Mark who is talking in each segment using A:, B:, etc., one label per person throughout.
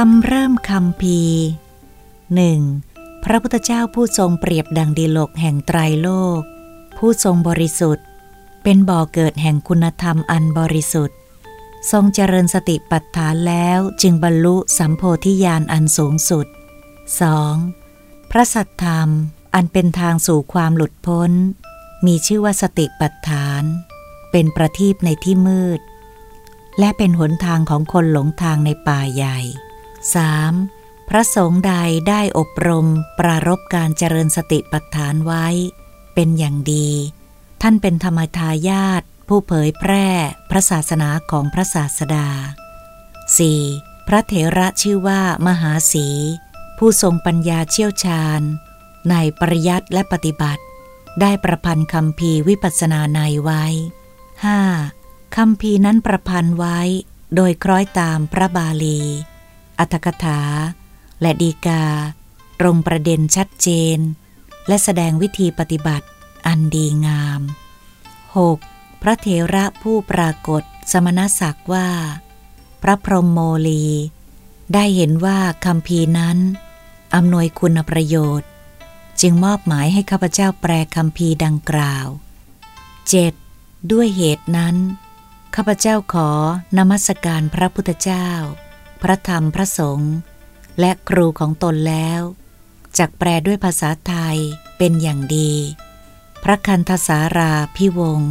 A: คำเริ่มคำพีหนึ่งพระพุทธเจ้าผู้ทรงเปรียบดังดีโลกแห่งไตรโลก ผู้ทรงบริสุทธิ์ เป็นบ่อเกิดแห่งคุณธรรมอันบริสุทธิ์ ทรงเจริญสติปัฏฐานแล้วจึงบรรลุสัมโพธิญาณอันสูงสุด 2. พระสัทธรรมอันเป็นทางสู่ความหลุดพ้น มีชื่อว่าสติปัฏฐาน เป็นประทีปในที่มืด และเป็นหนทางของคนหลงทางในป่าใหญ่ 3. พระสงฆ์ใดได้อบรมปรารบการเจริญสติปัฏฐานไว้ เป็นอย่างดี ท่านเป็นธรรมทายาทผู้เผยแพร่พระศาสนาของพระศาสดา 4. พระเถระชื่อว่ามหาสี ผู้ทรงปัญญาเชี่ยวชาญ ในปริยัติและปฏิบัติ ได้ประพันธ์คำพีวิปัสสนาในไว้ 5. คำพีนั้นประพันธ์ไว้ โดยคล้อยตามพระบาลี อัตถกถา และดีกา ตรงประเด็นชัดเจน และแสดงวิธีปฏิบัติอันดีงาม 6. พระเถระผู้ปรากฏสมณศักดิ์ว่า พระพรหมโมลี ได้เห็นว่าคำพีนั้นอำนวยคุณประโยชน์ จึงมอบหมายให้ข้าพเจ้าแปลคำพีดังกล่าว 7. ด้วยเหตุนั้น ข้าพเจ้าขอนมัสการพระพุทธเจ้า พระธรรมพระสงฆ์และครูของตนแล้วจักแปลด้วยภาษาไทยเป็นอย่างดี พระคันธสาราพิวง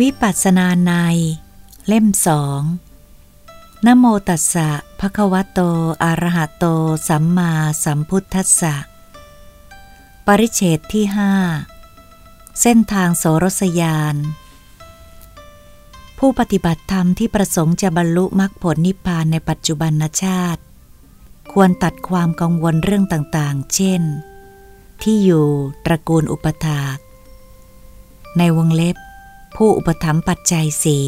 A: วิปัสสนาใน เล่มสองนโมตัสสะภะคะวะโต อะระหะโต สัมมาสัมพุทธัสสะ ปริเฉดที่ห้าเส้นทางโสรสยาน ผู้ปฏิบัติธรรมที่ประสงค์จะบรรลุมรรคผลนิพพานในปัจจุบันชาติ ควรตัดความกังวลเรื่องต่างๆ เช่น ที่อยู่ตระกูลอุปถาก ในวงเล็บ ผู้อุปถัมภ์ปัจจัยสี่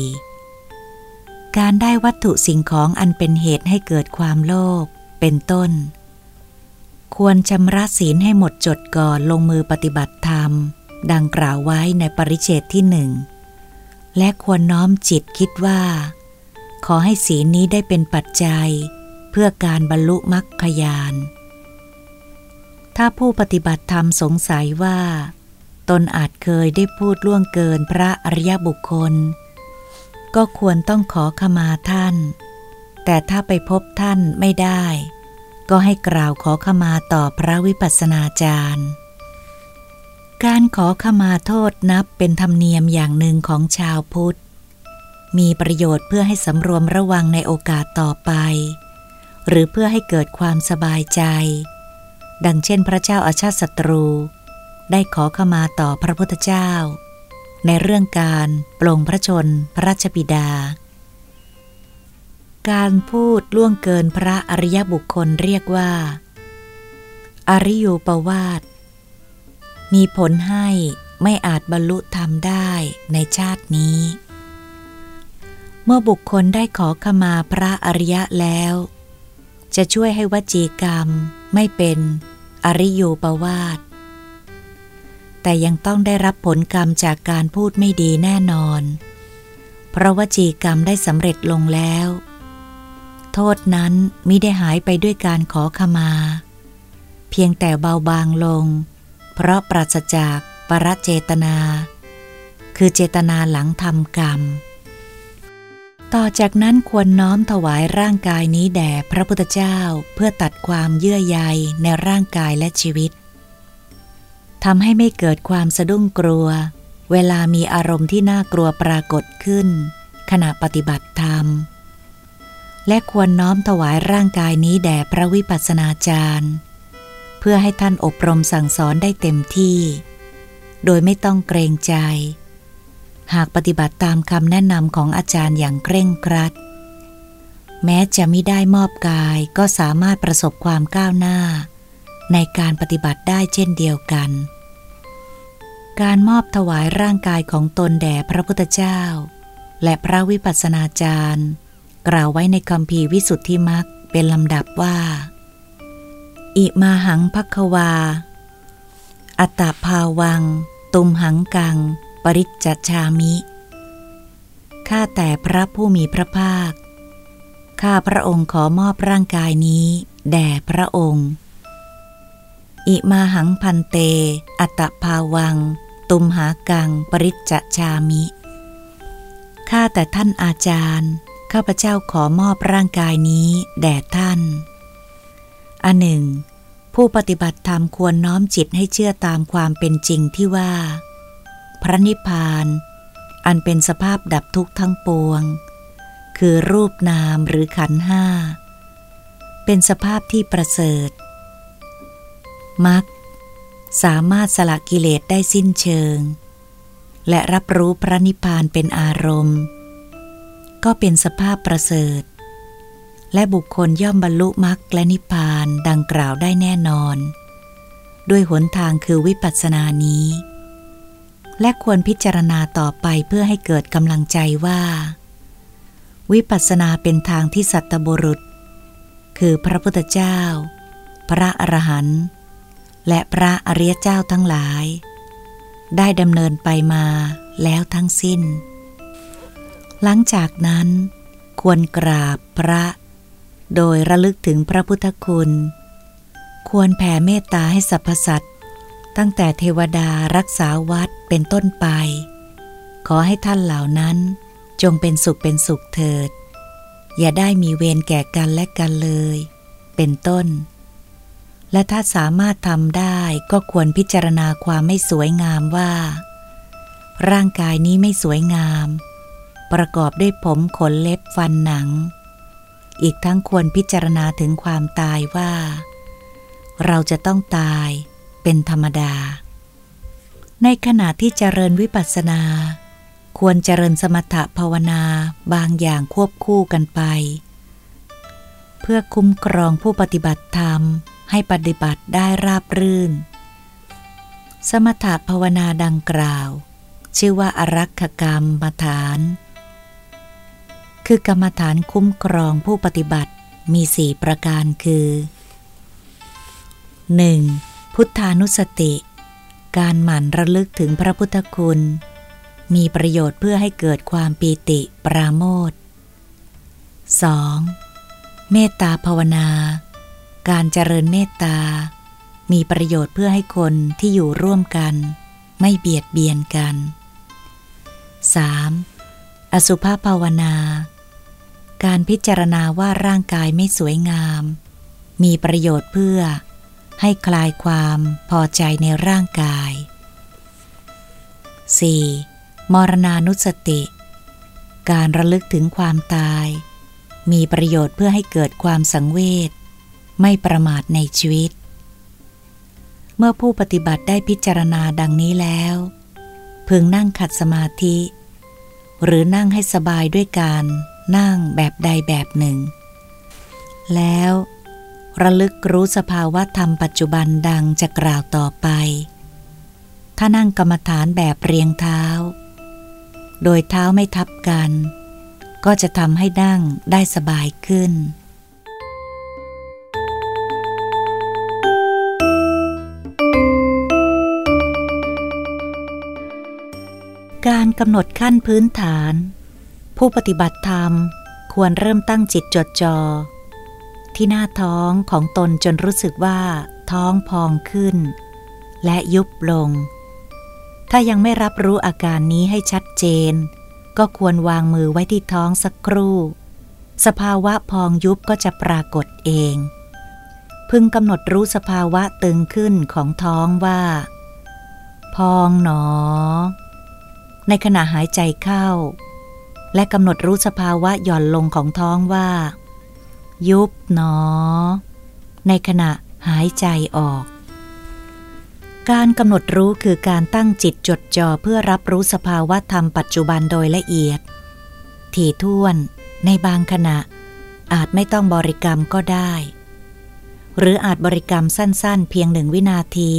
A: การได้วัตถุสิ่งของอันเป็นเหตุให้เกิดความโลภเป็นต้น ควรชำระศีลให้หมดจดก่อนลงมือปฏิบัติธรรม ดังกล่าวไว้ในปริเชตที่หนึ่ง และควรน้อมจิตคิดว่า ขอให้ศีลนี้ได้เป็นปัจจัย เพื่อการบรรลุมรรคยาน ถ้าผู้ปฏิบัติธรรมสงสัยว่า ตนอาจเคยได้พูดล่วงเกินพระอริยบุคคล ก็ควรต้องขอขมาท่าน แต่ถ้าไปพบท่านไม่ได้ ก็ให้กล่าวขอขมาต่อพระวิปัสสนาจารย์ การขอขมาโทษนับเป็นธรรมเนียมอย่างหนึ่งของชาวพุทธ มีประโยชน์เพื่อให้สำรวมระวังในโอกาสต่อไป หรือเพื่อให้เกิดความสบายใจ ดังเช่นพระเจ้าอาชาติศัตรู ได้ขอขมาต่อพระพุทธเจ้า ในเรื่องการปลงพระชนพระราชบิดา การพูดล่วงเกินพระอริยบุคคลเรียกว่า อริยูปวาท มีผลให้ไม่อาจบรรลุธรรมได้ในชาตินี้ เมื่อบุคคลได้ขอขมาพระอริยะแล้ว จะช่วยให้วจีกรรมไม่เป็นอริยูปวาท แต่ยังต้องได้รับผลกรรมจากการพูดไม่ดีแน่นอน เพราะวจีกรรมได้สำเร็จลงแล้ว โทษนั้นมิได้หายไปด้วยการขอขมา เพียงแต่เบาบางลง เพราะปราศจากปรเจตนา คือเจตนาหลังทำกรรม ต่อจากนั้นควรน้อมถวายร่างกายนี้แด่พระพุทธเจ้าเพื่อตัดความเยื่อใยในร่างกายและชีวิตทำให้ไม่เกิดความสะดุ้งกลัว เวลามีอารมณ์ที่น่ากลัวปรากฏขึ้น ขณะปฏิบัติธรรม และควรน้อมถวายร่างกายนี้แด่พระวิปัสสนาจารย์ เพื่อให้ท่านอบรมสั่งสอนได้เต็มที่ โดยไม่ต้องเกรงใจ หากปฏิบัติตามคำแนะนำของอาจารย์อย่างเคร่งครัด แม้จะไม่ได้มอบกายก็สามารถประสบความก้าวหน้า ในการปฏิบัติได้เช่นเดียวกัน การมอบถวายร่างกายของตนแด่พระพุทธเจ้า และพระวิปัสสนาจารย์ กล่าวไว้ในคำพีวิสุทธิมักเป็นลำดับว่า อิมาหังพักวา อัตตาภาวัง ตุมหังกัง ปริจจชามิ ข้าแต่พระผู้มีพระภาค ข้าพระองค์ขอมอบร่างกายนี้ แด่พระองค์ อิมาหังพันเต อัตตภาวัง ตุมหากัง ปริจจชามิ ข้าแต่ท่านอาจารย์ ข้าพเจ้าขอมอบร่างกายนี้แด่ท่าน อันหนึ่ง ผู้ปฏิบัติธรรมควรน้อมจิตให้เชื่อตามความเป็นจริงที่ว่า พระนิพพาน อันเป็นสภาพดับทุกข์ทั้งปวง คือรูปนามหรือขันห้า เป็นสภาพที่ประเสริฐมักสามารถสละกิเลสได้สิ้นเชิง และรับรู้พระนิพพานเป็นอารมณ์ ก็เป็นสภาพประเสริฐ และบุคคลย่อมบรรลุมรรคและนิพพานดังกล่าวได้แน่นอน ด้วยหนทางคือวิปัสสนานี้ และควรพิจารณาต่อไปเพื่อให้เกิดกำลังใจว่า วิปัสสนาเป็นทางที่สัตบุรุษ คือพระพุทธเจ้า พระอรหันต์และพระอริยเจ้าทั้งหลาย ได้ดำเนินไปมาแล้วทั้งสิ้น หลังจากนั้นควรกราบพระ โดยระลึกถึงพระพุทธคุณ ควรแผ่เมตตาให้สรรพสัตว์ตั้งแต่เทวดารักษาวัดเป็นต้นไป ขอให้ท่านเหล่านั้นจงเป็นสุขเป็นสุขเถิด อย่าได้มีเวรแก่กันและกันเลย เป็นต้น และถ้าสามารถทำได้ก็ควรพิจารณาความไม่สวยงามว่า ร่างกายนี้ไม่สวยงาม ประกอบด้วยผมขนเล็บฟันหนัง อีกทั้งควรพิจารณาถึงความตายว่า เราจะต้องตายเป็นธรรมดา ในขณะที่เจริญวิปัสสนา ควรเจริญสมถะภาวนาบางอย่างควบคู่กันไป เพื่อคุ้มครองผู้ปฏิบัติธรรมให้ปฏิบัติได้ราบรื่น สมถะภาวนาดังกล่าว ชื่อว่าอารักขกรรมมาฐาน คือกรรมฐานคุ้มครองผู้ปฏิบัติมีสี่ประการคือ 1. พุทธานุสติ การหมั่นระลึกถึงพระพุทธคุณ มีประโยชน์เพื่อให้เกิดความปีติปราโมท 2. เมตตาภาวนา การเจริญเมตตา มีประโยชน์เพื่อให้คนที่อยู่ร่วมกัน ไม่เบียดเบียนกัน 3. อสุภาภาวนา การพิจารณาว่าร่างกายไม่สวยงาม มีประโยชน์เพื่อให้คลายความพอใจในร่างกาย 4. มรณานุสติ การระลึกถึงความตาย มีประโยชน์เพื่อให้เกิดความสังเวช ไม่ประมาทในชีวิต เมื่อผู้ปฏิบัติได้พิจารณาดังนี้แล้ว พึงนั่งขัดสมาธิ หรือนั่งให้สบายด้วยการ นั่งแบบใดแบบหนึ่ง แล้วระลึกรู้สภาวะธรรมปัจจุบันดังจะกล่าวต่อไป ถ้านั่งกรรมฐานแบบเรียงเท้า โดยเท้าไม่ทับกัน ก็จะทำให้นั่งได้สบายขึ้น การกำหนดขั้นพื้นฐาน ผู้ปฏิบัติธรรมควรเริ่มตั้งจิตจดจอ่อที่หน้าท้องของตนจนรู้สึกว่า ท้องพองขึ้น และยุบลง ถ้ายังไม่รับรู้อาการนี้ให้ชัดเจน ก็ควรวางมือไว้ที่ท้องสักครู่ สภาวะพองยุบก็จะปรากฏเอง พึงกำหนดรู้สภาวะตึงขึ้นของท้องว่า พองหนอ ในขณะหายใจเข้า และกำหนดรู้สภาวะหย่อนลงของท้องว่า ยุบหนอ ในขณะหายใจออก การกำหนดรู้คือการตั้งจิตจดจ่อเพื่อรับรู้สภาวะธรรมปัจจุบันโดยละเอียด ถี่ถ้วนในบางขณะ อาจไม่ต้องบริกรรมก็ได้ หรืออาจบริกรรมสั้นๆ เพียงหนึ่งวินาที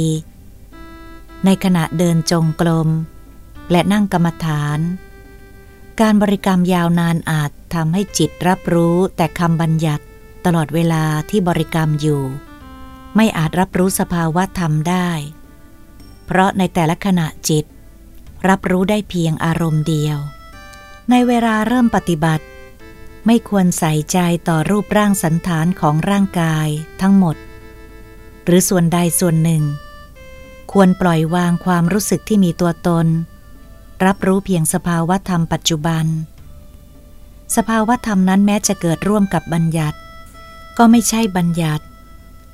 A: ในขณะเดินจงกรมและนั่งกรรมฐาน การบริกรรมยาวนานอาจทำให้จิตรับรู้แต่คำบัญญัติตลอดเวลาที่บริกรรมอยู่ ไม่อาจรับรู้สภาวะธรรมได้ เพราะในแต่ละขณะจิต รับรู้ได้เพียงอารมณ์เดียว ในเวลาเริ่มปฏิบัติ ไม่ควรใส่ใจต่อรูปร่างสันฐานของร่างกายทั้งหมด หรือส่วนใดส่วนหนึ่ง ควรปล่อยวางความรู้สึกที่มีตัวตน รับรู้เพียงสภาวะธรรมปัจจุบัน สภาวะธรรมนั้นแม้จะเกิดร่วมกับบัญญัติ ก็ไม่ใช่บัญญัติ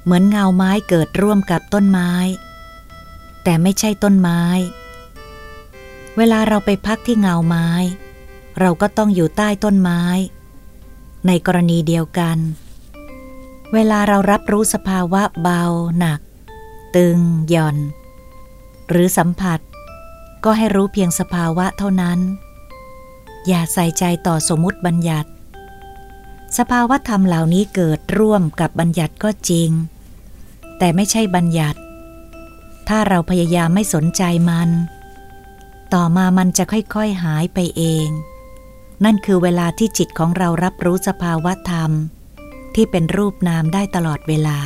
A: เหมือนเงาไม้เกิดร่วมกับต้นไม้ แต่ไม่ใช่ต้นไม้ เวลาเราไปพักที่เงาไม้ เราก็ต้องอยู่ใต้ต้นไม้ ในกรณีเดียวกัน เวลาเรารับรู้สภาวะเบาหนัก ตึงหย่อน หรือสัมผัส ก็ให้รู้เพียงสภาวะเท่านั้น อย่าใส่ใจต่อสมมติบัญญัติ สภาวะธรรมเหล่านี้เกิดร่วมกับบัญญัติก็จริง แต่ไม่ใช่บัญญัติ ถ้าเราพยายามไม่สนใจมัน ต่อมามันจะค่อยๆหายไปเอง นั่นคือเวลาที่จิตของเรารับรู้สภาวะธรรม ที่เป็นรูปนามได้ตลอดเวลา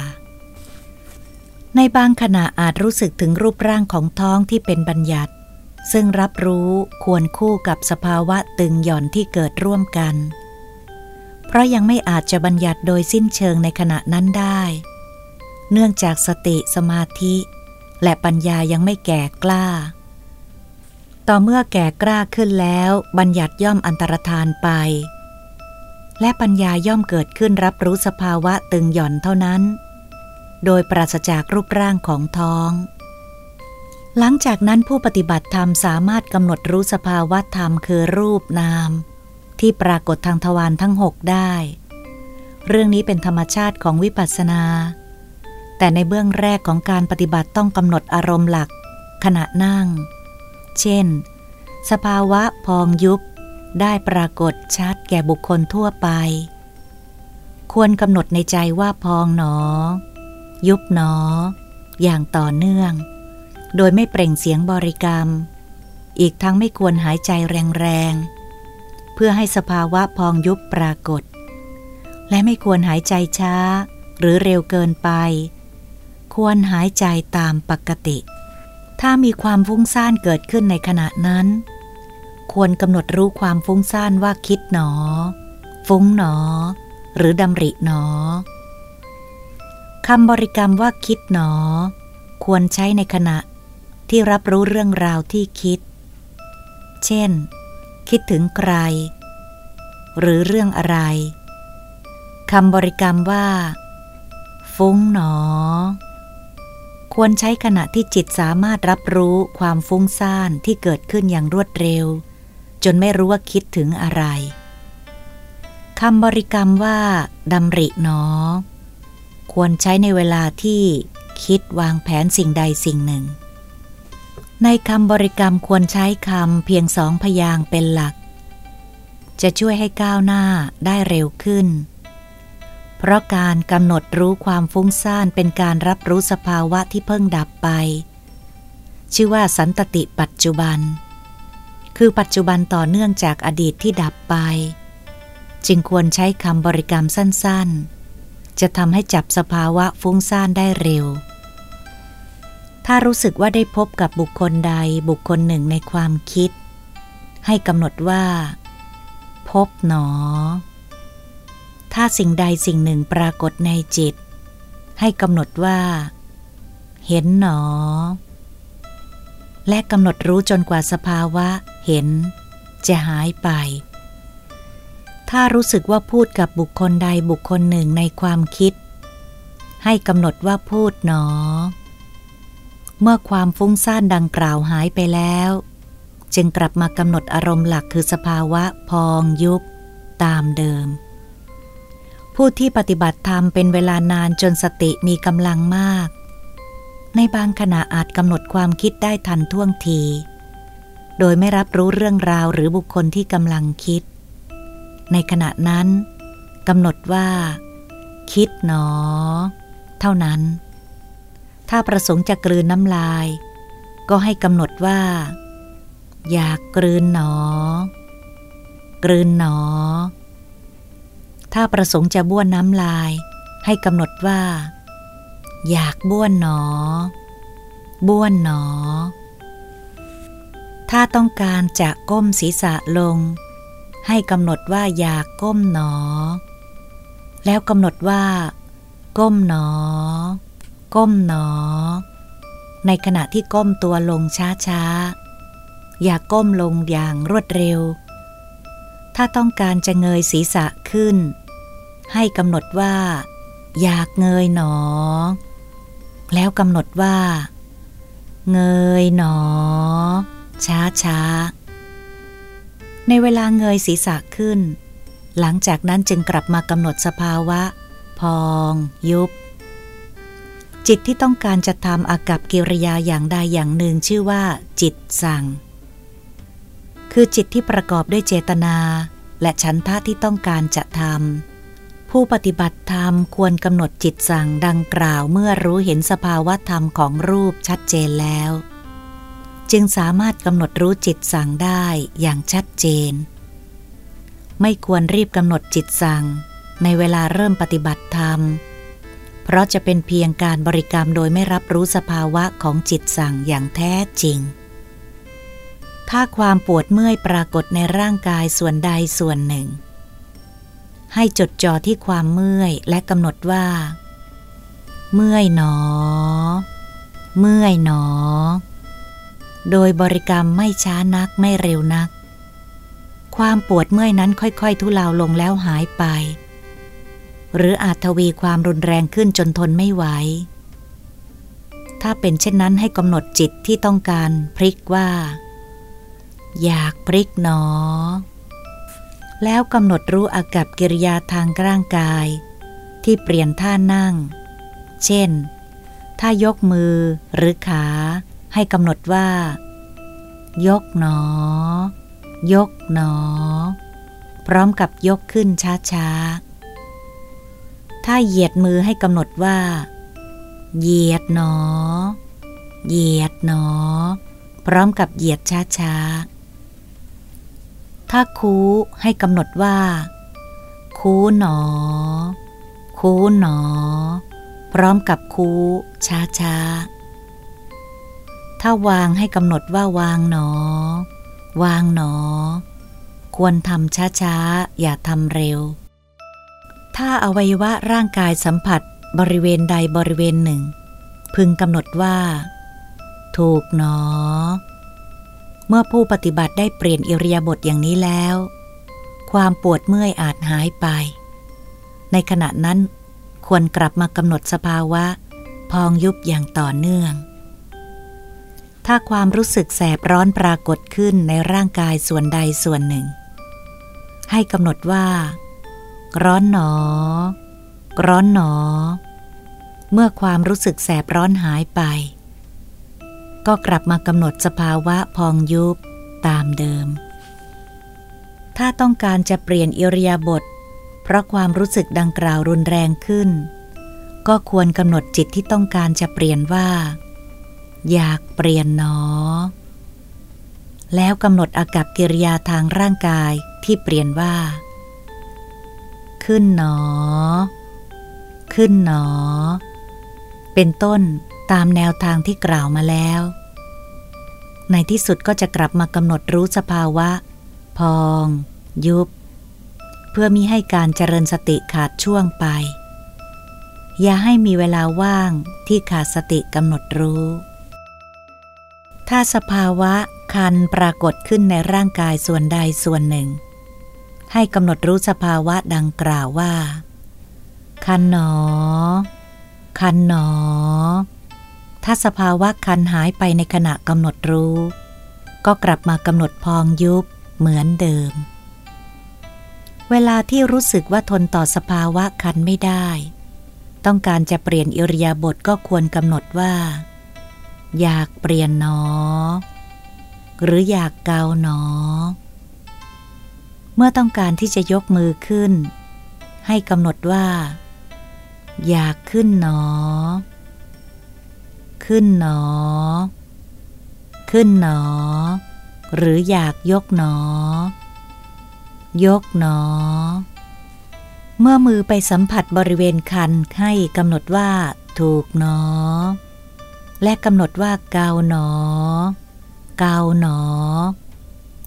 A: ในบางขณะอาจรู้สึกถึงรูปร่างของท้องที่เป็นบัญญัติ ซึ่งรับรู้ควรคู่กับสภาวะตึงหย่อนที่เกิดร่วมกัน เพราะยังไม่อาจจะบัญญัติโดยสิ้นเชิงในขณะนั้นได้ เนื่องจากสติสมาธิ และปัญญายังไม่แก่กล้า ต่อเมื่อแก่กล้าขึ้นแล้วบัญญัติย่อมอันตรธานไป และปัญญาย่อมเกิดขึ้นรับรู้สภาวะตึงหย่อนเท่านั้น โดยปราศจากรูปร่างของท้อง หลังจากนั้นผู้ปฏิบัติธรรมสามารถกำหนดรู้สภาวะธรรมคือรูปนาม ที่ปรากฏทางทวารทั้งหกได้ เรื่องนี้เป็นธรรมชาติของวิปัสสนา แต่ในเบื้องแรกของการปฏิบัติต้องกำหนดอารมณ์หลัก ขณะนั่ง เช่น สภาวะพองยุบ ได้ปรากฏชัดแก่บุคคลทั่วไป ควรกำหนดในใจว่าพองหนอ ยุบหนอ อย่างต่อเนื่อง โดยไม่เปล่งเสียงบริกรรม อีกทั้งไม่ควรหายใจแรงๆ เพื่อให้สภาวะพองยุบปรากฏ และไม่ควรหายใจช้า หรือเร็วเกินไป ควรหายใจตามปกติ ถ้ามีความฟุ้งซ่านเกิดขึ้นในขณะนั้น ควรกำหนดรู้ความฟุ้งซ่านว่าคิดหนอ ฟุ้งหนอ หรือดำริหนอคำบริกรรมว่าคิดหนอ ควรใช้ในขณะ ที่รับรู้เรื่องราวที่คิด เช่น คิดถึงใคร หรือเรื่องอะไรคำบริกรรมว่า ฟุ้งหนอ ควรใช้ขณะที่จิตสามารถรับรู้ความฟุ้งซ่านที่เกิดขึ้นอย่างรวดเร็ว จนไม่รู้ว่าคิดถึงอะไรคำบริกรรมว่าดำริหนอ ควรใช้ในเวลาที่คิดวางแผนสิ่งใดสิ่งหนึ่ง ในคำบริกรรมควรใช้คำเพียงสองพยางเป็นหลัก จะช่วยให้ก้าวหน้าได้เร็วขึ้น เพราะการกำหนดรู้ความฟุ้งซ่านเป็นการรับรู้สภาวะที่เพิ่งดับไป ชื่อว่าสันตติปัจจุบัน คือปัจจุบันต่อเนื่องจากอดีตที่ดับไป จึงควรใช้คำบริกรรมสั้นๆ จะทำให้จับสภาวะฟุ้งซ่านได้เร็ว ถ้ารู้สึกว่าได้พบกับบุคคลใดบุคคลหนึ่งในความคิด ให้กำหนดว่า พบหนอ ถ้าสิ่งใดสิ่งหนึ่งปรากฏในจิต ให้กำหนดว่า เห็นหนอ และกำหนดรู้จนกว่าสภาวะ เห็น จะหายไป ถ้ารู้สึกว่าพูดกับบุคคลใดบุคคลหนึ่งในความคิด ให้กำหนดว่าพูดหนอ เมื่อความฟุ้งซ่านดังกล่าวหายไปแล้ว จึงกลับมากำหนดอารมณ์หลักคือสภาวะพองยุบตามเดิม ผู้ที่ปฏิบัติธรรมเป็นเวลานานจนสติมีกำลังมาก ในบางขณะอาจกำหนดความคิดได้ทันท่วงที โดยไม่รับรู้เรื่องราวหรือบุคคลที่กำลังคิด ในขณะนั้นกำหนดว่า คิดหนอ เท่านั้น ถ้าประสงค์จะกลืนน้ำลาย ก็ให้กำหนดว่า อยากกลืนหนอ กลืนหนอ ถ้าประสงค์จะบ้วนน้ำลาย ให้กำหนดว่า อยากบ้วนหนอ บ้วนหนอ ถ้าต้องการจะก้มศีรษะลง ให้กำหนดว่าอยากก้มหนอ แล้วกำหนดว่า ก้มหนอ ก้มหนอ ในขณะที่ก้มตัวลงช้าๆ อย่ากก้มลงอย่างรวดเร็ว ถ้าต้องการจะเงยศีรษะขึ้น ให้กำหนดว่า อยากเงยหนอ แล้วกำหนดว่า เงยหนอ ช้าช้าในเวลาเงยศีรษะขึ้น หลังจากนั้นจึงกลับมากำหนดสภาวะ พอง ยุบ จิตที่ต้องการจะทำอากับกิริยาอย่างใดอย่างหนึ่งชื่อว่า จิตสั่ง คือจิตที่ประกอบด้วยเจตนา และฉันทะที่ต้องการจะทำผู้ปฏิบัติธรรมควรกำหนดจิตสั่งดังกล่าวเมื่อรู้เห็นสภาวะธรรมของรูปชัดเจนแล้ว จึงสามารถกำหนดรู้จิตสั่งได้อย่างชัดเจน ไม่ควรรีบกำหนดจิตสั่ง ในเวลาเริ่มปฏิบัติธรรม เพราะจะเป็นเพียงการบริกรรมโดยไม่รับรู้สภาวะของจิตสั่งอย่างแท้จริง ถ้าความปวดเมื่อยปรากฏในร่างกายส่วนใดส่วนหนึ่ง ให้จดจ่อที่ความเมื่อยและกำหนดว่า เมื่อยหนอ เมื่อยหนอ โดยบริกรรมไม่ช้านักไม่เร็วนัก ความปวดเมื่อยนั้นค่อยๆ ทุเลาลงแล้วหายไป หรืออาจทวีความรุนแรงขึ้นจนทนไม่ไหว ถ้าเป็นเช่นนั้นให้กำหนดจิตที่ต้องการพลิกว่า อยากพลิกหนอ แล้วกำหนดรู้อากับกิริยาทางร่างกาย ที่เปลี่ยนท่านั่ง เช่น ถ้ายกมือหรือขา ให้กำหนดว่า ยกหนอ ยกหนอ พร้อมกับยกขึ้นช้าๆ ถ้าเหยียดมือให้กำหนดว่า เหยียดหนอ เหยียดหนอ พร้อมกับเหยียดช้าๆ ถ้าคูให้กำหนดว่า คูหนอ คูหนอ พร้อมกับคูช้าๆ ถ้าวางให้กำหนดว่าวางหนอ วางหนอ ควรทำช้าๆ อย่าทำเร็ว ถ้าอวัยวะร่างกายสัมผัสบริเวณใดบริเวณหนึ่ง พึงกำหนดว่า ถูกหนอ เมื่อผู้ปฏิบัติได้เปลี่ยนอิริยาบถอย่างนี้แล้ว ความปวดเมื่อยอาจหายไป ในขณะนั้นควรกลับมากำหนดสภาวะ พองยุบอย่างต่อเนื่อง ถ้าความรู้สึกแสบร้อนปรากฏขึ้นในร่างกายส่วนใดส่วนหนึ่ง ให้กำหนดว่า ร้อนหนอ ร้อนหนอ เมื่อความรู้สึกแสบร้อนหายไป ก็กลับมากำหนดสภาวะพองยุบตามเดิม ถ้าต้องการจะเปลี่ยนอิริยาบถเพราะความรู้สึกดังกล่าวรุนแรงขึ้น ก็ควรกำหนดจิตที่ต้องการจะเปลี่ยนว่า อยากเปลี่ยนหนอ แล้วกำหนดอากับกิริยาทางร่างกายที่เปลี่ยนว่า ขึ้นหนอ ขึ้นหนอ เป็นต้นตามแนวทางที่กล่าวมาแล้ว ในที่สุดก็จะกลับมากำหนดรู้สภาวะ พอง ยุบ เพื่อมิให้การเจริญสติขาดช่วงไป อย่าให้มีเวลาว่างที่ขาดสติกำหนดรู้ ถ้าสภาวะคันปรากฏขึ้นในร่างกายส่วนใดส่วนหนึ่ง ให้กำหนดรู้สภาวะดังกล่าวว่า คันหนอ คันหนอ ถ้าสภาวะคันหายไปในขณะกำหนดรู้ ก็กลับมากำหนดพองยุบเหมือนเดิม เวลาที่รู้สึกว่าทนต่อสภาวะคันไม่ได้ ต้องการจะเปลี่ยนอิริยาบถก็ควรกำหนดว่า อยากเปลี่ยนหนอ หรืออยากเกาหนอ เมื่อต้องการที่จะยกมือขึ้น ให้กำหนดว่า อยากขึ้นหนอ ขึ้นหนอ ขึ้นหนอ หรืออยากยกหนอ ยกหนอ เมื่อมือไปสัมผัสบริเวณคันให้กำหนดว่าถูกหนอ และกำหนดว่าเกาหนอ เกาหนอ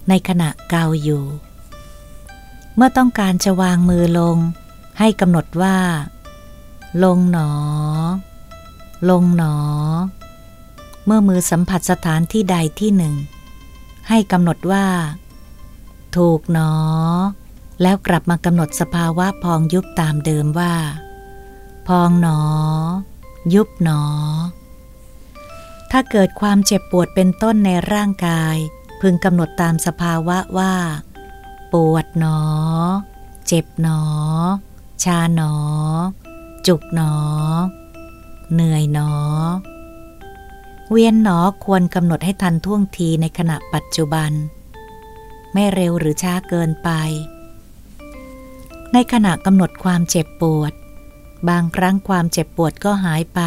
A: ในขณะเกาอยู่ เมื่อต้องการจะวางมือลง ให้กำหนดว่า ลงหนอ ลงหนอ เมื่อมือสัมผัสสถานที่ใดที่หนึ่ง ให้กำหนดว่า ถูกหนอ แล้วกลับมากำหนดสภาวะพองยุบตามเดิมว่า พองหนอ ยุบหนอ ถ้าเกิดความเจ็บปวดเป็นต้นในร่างกาย พึงกำหนดตามสภาวะว่า ปวดหนอ เจ็บหนอ ชาหนอ จุกหนอ เหนื่อยหนอ เวียนหนอควรกำหนดให้ทันท่วงทีในขณะปัจจุบัน ไม่เร็วหรือช้าเกินไป ในขณะกำหนดความเจ็บปวด บางครั้งความเจ็บปวดก็หายไป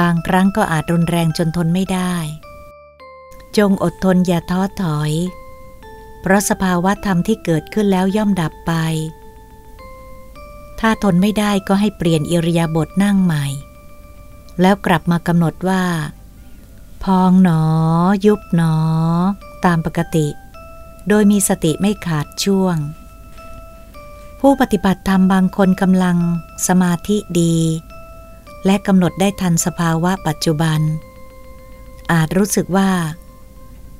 A: บางครั้งก็อาจรุนแรงจนทนไม่ได้ จงอดทนอย่าท้อถอย เพราะสภาวะธรรมที่เกิดขึ้นแล้วย่อมดับไป ถ้าทนไม่ได้ก็ให้เปลี่ยนอิริยาบถนั่งใหม่ แล้วกลับมากำหนดว่า พองหนอ ยุบหนอ ตามปกติ โดยมีสติไม่ขาดช่วง ผู้ปฏิบัติธรรมบางคนกำลังสมาธิดี และกำหนดได้ทันสภาวะปัจจุบัน อาจรู้สึกว่า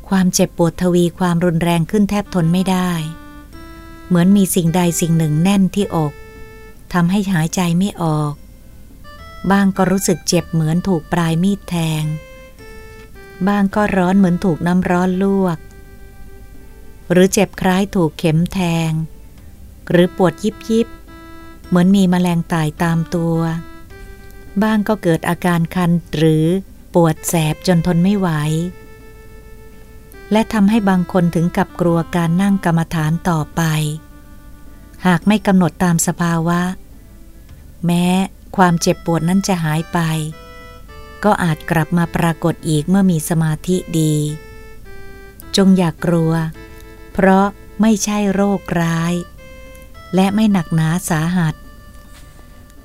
A: ความเจ็บปวดทวีความรุนแรงขึ้นแทบทนไม่ได้ เหมือนมีสิ่งใดสิ่งหนึ่งแน่นที่อกทำให้หายใจไม่ออก บ้างก็รู้สึกเจ็บเหมือนถูกปลายมีดแทง บ้างก็ร้อนเหมือนถูกน้ำร้อนลวก หรือเจ็บคล้ายถูกเข็มแทง หรือปวดยิบยิบเหมือนมีมแมลงตายตามตัว บ้างก็เกิดอาการคันหรือปวดแสบจนทนไม่ไหว และทำให้บางคนถึงกับกลัวการนั่งกรรมฐานต่อไป หากไม่กำหนดตามสภาวะ แม้ความเจ็บปวดนั้นจะหายไป ก็อาจกลับมาปรากฏอีกเมื่อมีสมาธิดี จงอย่ากกลัว เพราะไม่ใช่โรคร้าย และไม่หนักหนาสาหัส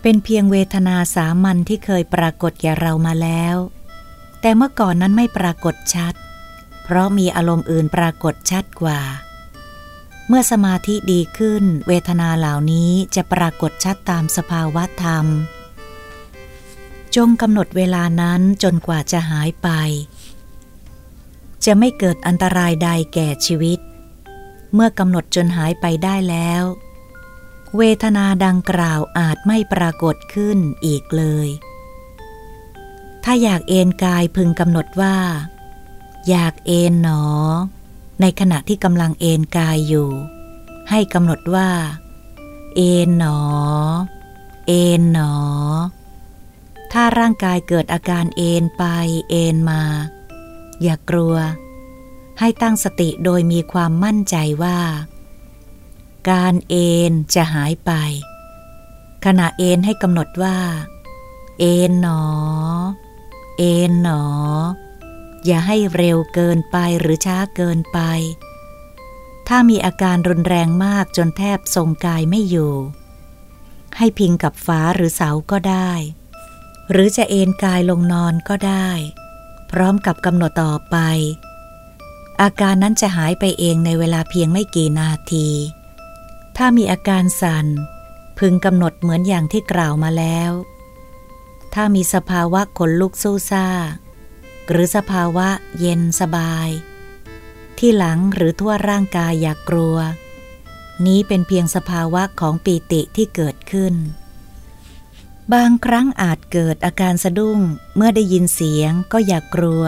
A: เป็นเพียงเวทนาสามัญที่เคยปรากฏแก่เรามาแล้ว แต่เมื่อก่อนนั้นไม่ปรากฏชัดเเพราะมีอารมณ์อื่นปรากฏชัดกว่า เมื่อสมาธิดีขึ้น เวทนาเหล่านี้จะปรากฏชัดตามสภาวะธรรม จงกำหนดเวลานั้นจนกว่าจะหายไป จะไม่เกิดอันตรายใดแก่ชีวิต เมื่อกำหนดจนหายไปได้แล้ว เวทนาดังกล่าวอาจไม่ปรากฏขึ้นอีกเลยถ้าอยากเอนกายพึงกำหนดว่า อยากเอนหนอ ในขณะที่กำลังเอนกายอยู่ ให้กำหนดว่า เอนหนอ เอนหนอ ถ้าร่างกายเกิดอาการเอนไปเอนมา อย่ากลัว ให้ตั้งสติโดยมีความมั่นใจว่า การเอนจะหายไป ขณะเอนให้กำหนดว่า เอนหนอ เอนหนอ อย่าให้เร็วเกินไปหรือช้าเกินไป ถ้ามีอาการรุนแรงมากจนแทบทรงกายไม่อยู่ ให้พิงกับฟ้าหรือเสาก็ได้ หรือจะเอนกายลงนอนก็ได้ พร้อมกับกำหนดต่อไป อาการนั้นจะหายไปเองในเวลาเพียงไม่กี่นาที ถ้ามีอาการสัน่น พึงกำหนดเหมือนอย่างที่กล่าวมาแล้ว ถ้ามีสภาวะขนลุกสู้ซ่า หรือสภาวะเย็นสบาย ที่หลังหรือทั่วร่างกายอย่ากกลัว นี้เป็นเพียงสภาวะของปีติที่เกิดขึ้น บางครั้งอาจเกิดอาการสะดุ้งเมื่อได้ยินเสียงก็อย่ากกลัว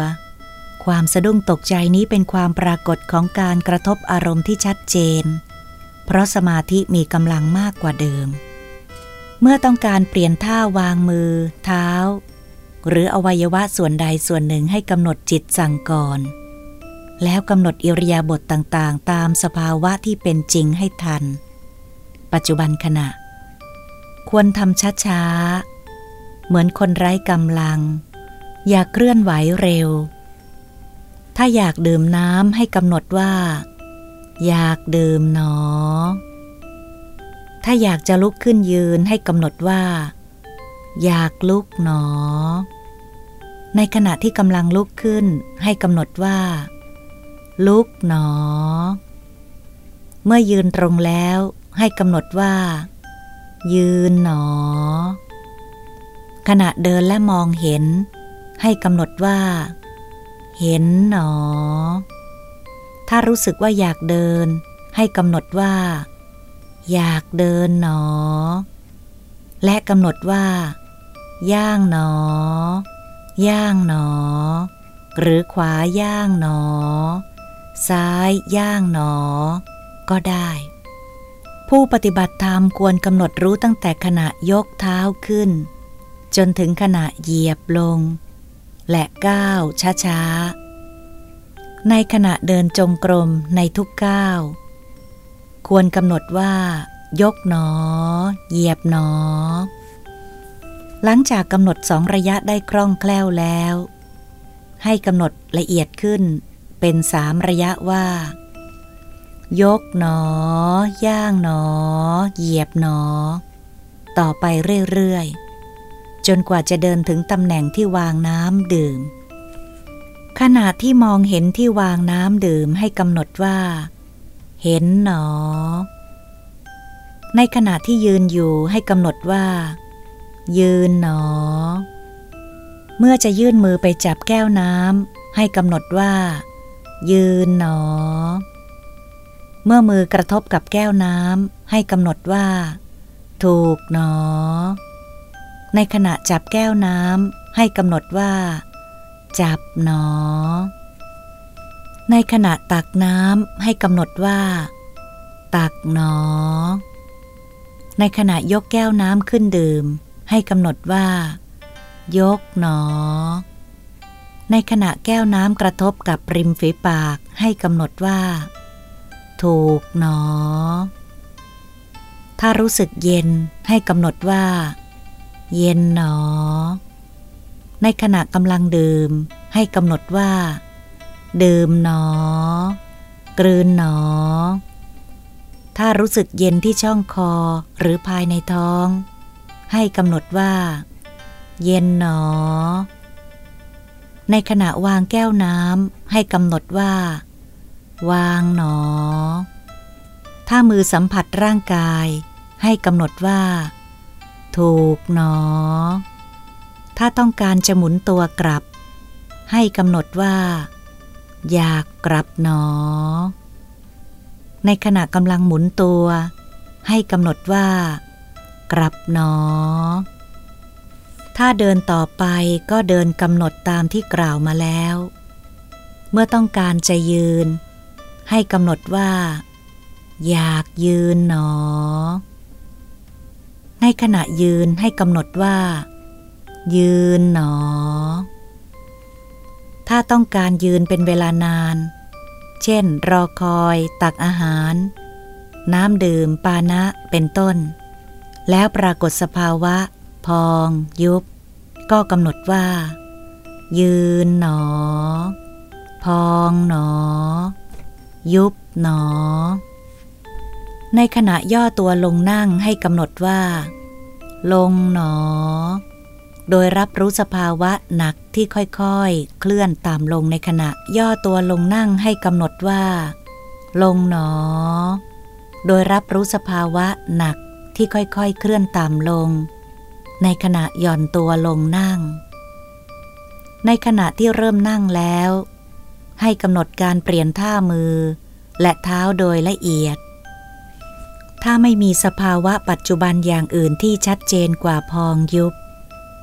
A: ความสะดุ้งตกใจนี้เป็นความปรากฏของการกระทบอารมณ์ที่ชัดเจน เพราะสมาธิมีกำลังมากกว่าเดิม เมื่อต้องการเปลี่ยนท่าวางมือ เท้า หรืออวัยวะส่วนใดส่วนหนึ่งให้กำหนดจิตสั่งก่อน แล้วกำหนดอิริยาบถต่างๆ ตามสภาวะที่เป็นจริงให้ทัน ปัจจุบันขณะ ควรทำช้าๆ เหมือนคนไร้กำลัง อยากเคลื่อนไหวเร็ว ถ้าอยากดื่มน้ำให้กำหนดว่า อยากดื่มหนอ ถ้าอยากจะลุกขึ้นยืนให้กำหนดว่าอยากลุกหนอ ในขณะที่กำลังลุกขึ้นให้กำหนดว่า ลุกหนอ เมื่อยืนตรงแล้วให้กำหนดว่า ยืนหนอ ขณะเดินและมองเห็น ให้กำหนดว่า เห็นหนอ ถ้ารู้สึกว่าอยากเดิน ให้กำหนดว่า อยากเดินหนอ และกำหนดว่า ย่างหนอ ย่างหนอ หรือขวาย่างหนอ ซ้ายย่างหนอ ก็ได้ ผู้ปฏิบัติธรรมควรกำหนดรู้ตั้งแต่ขณะยกเท้าขึ้น จนถึงขณะเหยียบลง และก้าวช้าๆ ในขณะเดินจงกรมในทุกก้าว ควรกำหนดว่า ยกหนอ เหยียบหนอ หลังจากกำหนดสองระยะได้คล่องแคล่วแล้ว ให้กำหนดละเอียดขึ้น เป็นสามระยะว่า ยกหนอย่างหนอ เหยียบหนอ ต่อไปเรื่อยๆ จนกว่าจะเดินถึงตำแหน่งที่วางน้ำดื่ม ขณะที่มองเห็นที่วางน้ำดื่มให้กำหนดว่า เห็นหนอ ในขณะที่ยืนอยู่ให้กำหนดว่า ยืนหนอ เมื่อจะยื่นมือไปจับแก้วน้ำให้กำหนดว่า ยืนหนอ เมื่อมือกระทบกับแก้วน้ำให้กำหนดว่า ถูกหนอ ในขณะจับแก้วน้ำให้กำหนดว่า จับหนอ ในขณะตักน้ำให้กำหนดว่า ตักหนอ ในขณะยกแก้วน้ำขึ้นดื่ม ให้กำหนดว่า ยกหนอ ในขณะแก้วน้ำกระทบกับริมฝีปากให้กำหนดว่า ถูกหนอ ถ้ารู้สึกเย็นให้กำหนดว่า เย็นหนอ ในขณะกำลังดื่มให้กำหนดว่า ดื่มหนอ กลืนหนอ ถ้ารู้สึกเย็นที่ช่องคอหรือภายในท้อง ให้กำหนดว่า เย็นหนอ ในขณะวางแก้วน้ำให้กำหนดว่า วางหนอ ถ้ามือสัมผัสร่างกาย ให้กำหนดว่า ถูกหนอ ถ้าต้องการจะหมุนตัวกลับ ให้กำหนดว่า อยากกลับหนอ ในขณะกำลังหมุนตัว ให้กำหนดว่า กลับหนอ ถ้าเดินต่อไปก็เดินกำหนดตามที่กล่าวมาแล้ว เมื่อต้องการจะยืน ให้กำหนดว่า อยากยืนหนอ ในขณะยืนให้กำหนดว่า ยืนหนอ ถ้าต้องการยืนเป็นเวลานาน เช่น รอคอย ตักอาหาร น้ำดื่ม ปานะเป็นต้น แล้วปรากฏสภาวะ พอง ยุบ ก็กำหนดว่า ยืนหนอ พองหนอ ยุบหนอ ในขณะย่อตัวลงนั่งให้กำหนดว่า ลงหนอ โดยรับรู้สภาวะหนักที่ค่อยๆ เคลื่อนตามลงในขณะย่อตัวลงนั่งให้กำหนดว่า ลงหนอ โดยรับรู้สภาวะหนัก ที่ค่อยๆเคลื่อนต่ำลง ในขณะหย่อนตัวลงนั่ง ในขณะที่เริ่มนั่งแล้ว ให้กำหนดการเปลี่ยนท่ามือ และเท้าโดยละเอียด ถ้าไม่มีสภาวะปัจจุบันอย่างอื่นที่ชัดเจนกว่าพองยุบ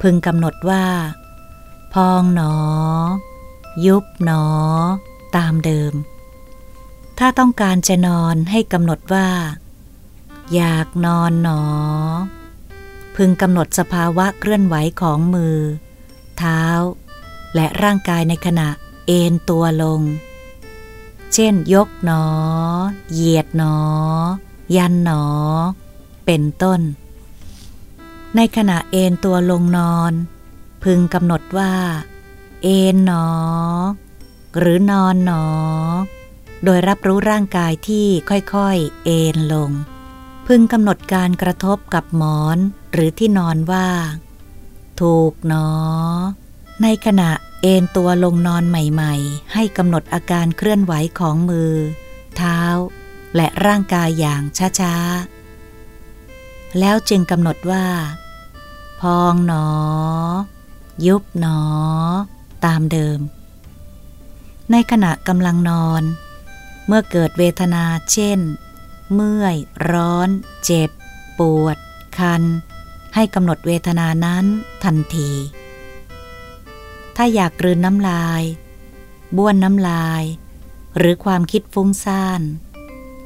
A: พึงกำหนดว่า พองหนอ ยุบหนอ ตามเดิม ถ้าต้องการจะนอนให้กำหนดว่า อยากนอนหนอ พึงกำหนดสภาวะเคลื่อนไหวของมือ เท้า และร่างกายในขณะเอนตัวลง เช่น ยกหนอ เหยียดหนอ ยันหนอ เป็นต้น ในขณะเอนตัวลงนอน พึงกำหนดว่า เอนหนอ หรือนอนหนอ โดยรับรู้ร่างกายที่ค่อยๆ เอนลง พึงกำหนดการกระทบกับหมอนหรือที่นอนว่า ถูกหนอ ในขณะเอนตัวลงนอนใหม่ๆ ให้กำหนดอาการเคลื่อนไหวของมือ เท้า และร่างกายอย่างช้าๆ แล้วจึงกำหนดว่า พองหนอ ยุบหนอ ตามเดิม ในขณะกำลังนอน เมื่อเกิดเวทนาเช่น เมื่อย ร้อน เจ็บ ปวด คัน ให้กำหนดเวทนานั้นทันที ถ้าอยากกลืนน้ำลาย บ้วนน้ำลาย หรือความคิดฟุ้งซ่าน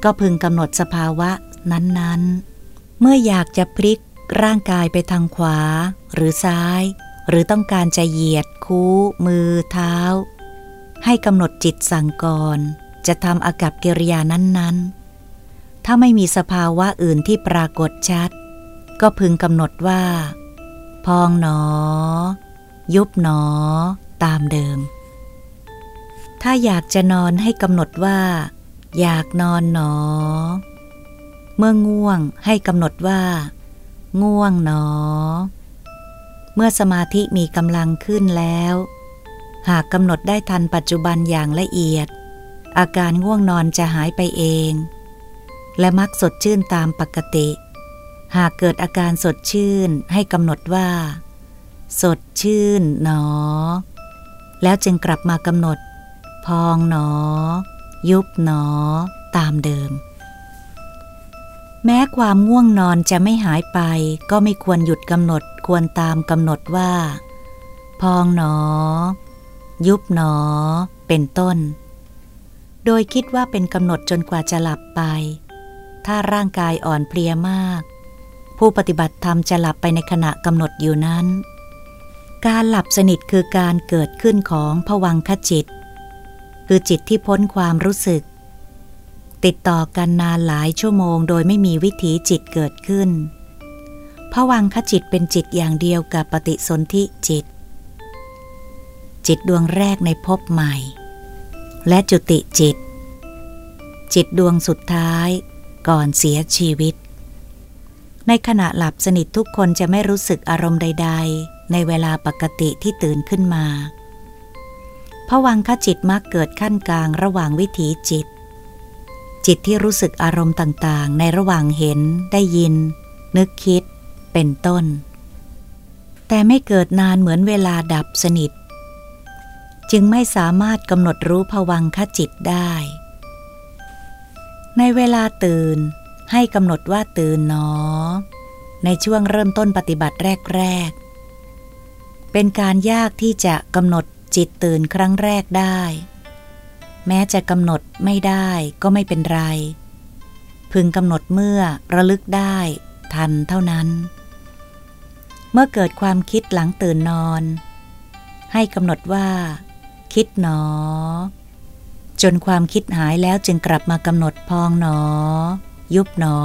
A: ก็พึงกำหนดสภาวะนั้นๆ เมื่ออยากจะพลิกร่างกายไปทางขวา หรือซ้าย หรือต้องการจะเหยียดคู้ มือเท้า ให้กำหนดจิตสั่งก่อน จะทำอากับกิริยานั้นๆ ถ้าไม่มีสภาวะอื่นที่ปรากฏชัด ก็พึงกำหนดว่า พองหนอ ยุบหนอ ตามเดิม ถ้าอยากจะนอนให้กำหนดว่า อยากนอนหนอ เมื่อง่วงให้กำหนดว่า ง่วงหนอ เมื่อสมาธิมีกำลังขึ้นแล้ว หากกำหนดได้ทันปัจจุบันอย่างละเอียด อาการง่วงนอนจะหายไปเอง และมักสดชื่นตามปกติ หากเกิดอาการสดชื่นให้กำหนดว่า สดชื่นหนอ แล้วจึงกลับมากำหนด พองหนอ ยุบหนอ ตามเดิม แม้ความง่วงนอนจะไม่หายไป ก็ไม่ควรหยุดกำหนดควรตามกำหนดว่า พองหนอ ยุบหนอ เป็นต้น โดยคิดว่าเป็นกำหนดจนกว่าจะหลับไป ถ้าร่างกายอ่อนเพลียมาก ผู้ปฏิบัติธรรมจะหลับไปในขณะกำหนดอยู่นั้น การหลับสนิทคือการเกิดขึ้นของผวังคจิต คือจิตที่พ้นความรู้สึก ติดต่อกันนานหลายชั่วโมง โดยไม่มีวิถีจิตเกิดขึ้นผวังคจิตเป็นจิตอย่างเดียวกับปฏิสนธิจิต จิตดวงแรกในภพใหม่ และจุติจิต จิตดวงสุดท้าย ก่อนเสียชีวิต ในขณะหลับสนิททุกคนจะไม่รู้สึกอารมณ์ใด ๆ ในเวลาปกติที่ตื่นขึ้นมาผวังคจิตมักเกิดขั้นกลางระหว่างวิถีจิต จิตที่รู้สึกอารมณ์ต่างๆ ในระหว่างเห็น ได้ยิน นึกคิด เป็นต้น แต่ไม่เกิดนานเหมือนเวลาดับสนิท จึงไม่สามารถกำหนดรู้ผวังคจิตได้ ในเวลาตื่นให้กำหนดว่าตื่นหนอ ในช่วงเริ่มต้นปฏิบัติแรก ๆ เป็นการยากที่จะกำหนดจิตตื่นครั้งแรกได้ แม้จะกำหนดไม่ได้ก็ไม่เป็นไร พึงกำหนดเมื่อระลึกได้ทันเท่านั้น เมื่อเกิดความคิดหลังตื่นนอน ให้กำหนดว่า คิดหนอ จนความคิดหายแล้วจึงกลับมากำหนดพองหนอ ยุบหนอ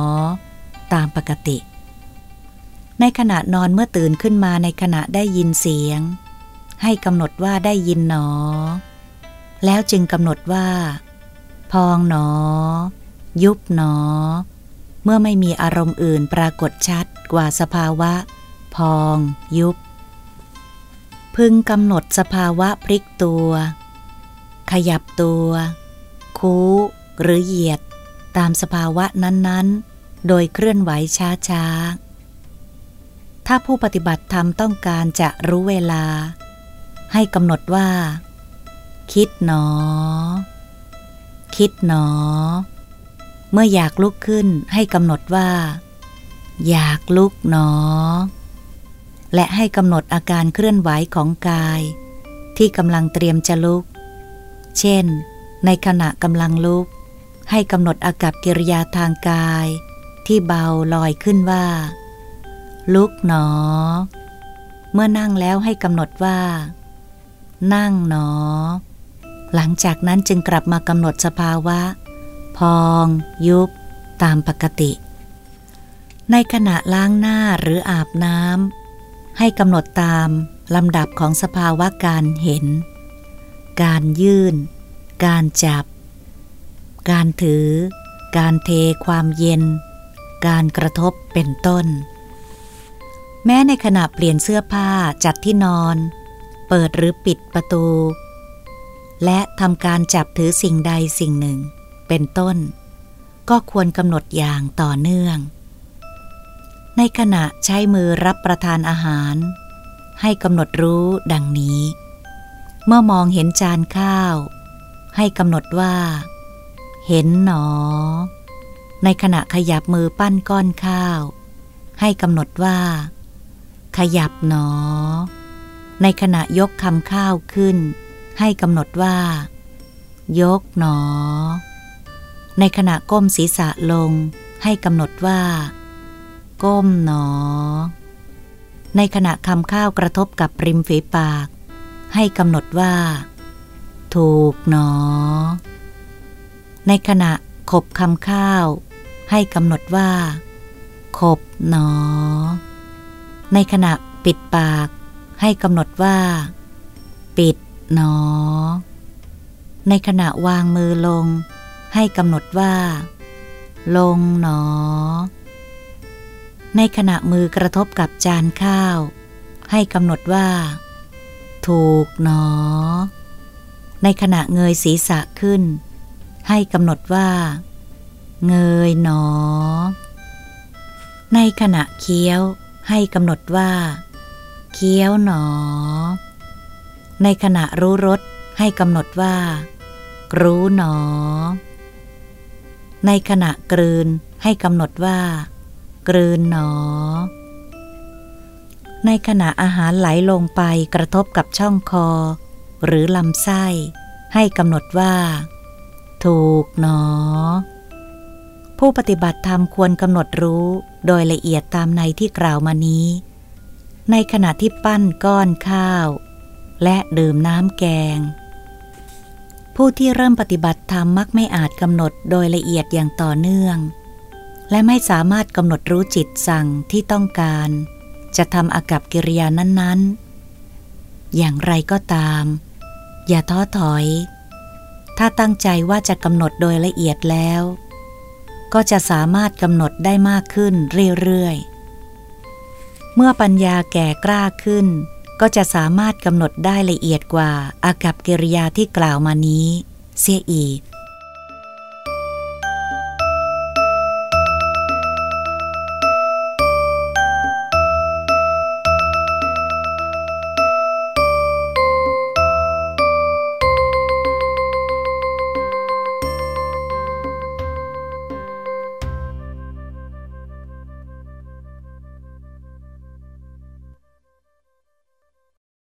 A: ตามปกติ ในขณะนอนเมื่อตื่นขึ้นมาในขณะได้ยินเสียง ให้กำหนดว่าได้ยินหนอ แล้วจึงกำหนดว่า พองหนอ ยุบหนอ เมื่อไม่มีอารมณ์อื่นปรากฏชัดกว่าสภาวะ พอง ยุบ พึงกำหนดสภาวะพลิกตัว ขยับตัว คู้ หรือเหยียด ตามสภาวะนั้นๆ โดยเคลื่อนไหวช้าๆ ถ้าผู้ปฏิบัติธรรมต้องการจะรู้เวลา ให้กำหนดว่า คิดหนอ คิดหนอ เมื่ออยากลุกขึ้นให้กำหนดว่า อยากลุกหนอ และให้กำหนดอาการเคลื่อนไหวของกายที่กำลังเตรียมจะลุก เช่น ในขณะกำลังลุก ให้กำหนดอากับกิริยาทางกาย ที่เบาลอยขึ้นว่า ลุกหนอ เมื่อนั่งแล้วให้กำหนดว่า นั่งหนอ หลังจากนั้นจึงกลับมากำหนดสภาวะ พอง ยุบ ตามปกติ ในขณะล้างหน้าหรืออาบน้ำให้กำหนดตามลำดับของสภาวะการเห็น การยื่น การจับ การถือ การเทความเย็น การกระทบเป็นต้น แม้ในขณะเปลี่ยนเสื้อผ้าจัดที่นอน เปิดหรือปิดประตู และทำการจับถือสิ่งใดสิ่งหนึ่ง เป็นต้น ก็ควรกำหนดอย่างต่อเนื่อง ในขณะใช้มือรับประทานอาหาร ให้กำหนดรู้ดังนี้ เมื่อมองเห็นจานข้าว ให้กำหนดว่า เห็นหนอ ในขณะขยับมือปั้นก้อนข้าว ให้กำหนดว่า ขยับหนอ ในขณะยกคำข้าวขึ้น ให้กำหนดว่า ยกหนอ ในขณะก้มศีรษะลง ให้กำหนดว่า ก้มหนอ ในขณะคำข้าวกระทบกับริมฝีปาก ให้กำหนดว่า ถูกหนอ ในขณะขบคำข้าว ให้กำหนดว่า ขบหนอ ในขณะปิดปาก ให้กำหนดว่า ปิดหนอ ในขณะวางมือลง ให้กำหนดว่า ลงหนอ ในขณะมือกระทบกับจานข้าว ให้กำหนดว่า ถูกหนอ ในขณะเงยศีรษะขึ้น ให้กำหนดว่า เงยหนอ ในขณะเคี้ยวให้กำหนดว่า เคี้ยวหนอ ในขณะรู้รสให้กำหนดว่า รู้หนอ ในขณะกลืนให้กำหนดว่า กลืนหนอ ในขณะอาหารไหลลงไปกระทบกับช่องคอ หรือลำไส้ ให้กำหนดว่า ถูกหนอ ผู้ปฏิบัติธรรมควรกำหนดรู้โดยละเอียดตามในที่กล่าวมานี้ ในขณะที่ปั้นก้อนข้าว และดื่มน้ำแกง ผู้ที่เริ่มปฏิบัติธรรมมักไม่อาจกำหนดโดยละเอียดอย่างต่อเนื่อง และไม่สามารถกำหนดรู้จิตสั่งที่ต้องการ จะทำอากับกิริยานั้นๆ อย่างไรก็ตาม อย่าท้อถอย ถ้าตั้งใจว่าจะกำหนดโดยละเอียดแล้ว ก็จะสามารถกำหนดได้มากขึ้นเรื่อยๆ เมื่อปัญญาแก่กล้าขึ้น ก็จะสามารถกำหนดได้ละเอียดกว่าอากับกิริยาที่กล่าวมานี้ เสียอีก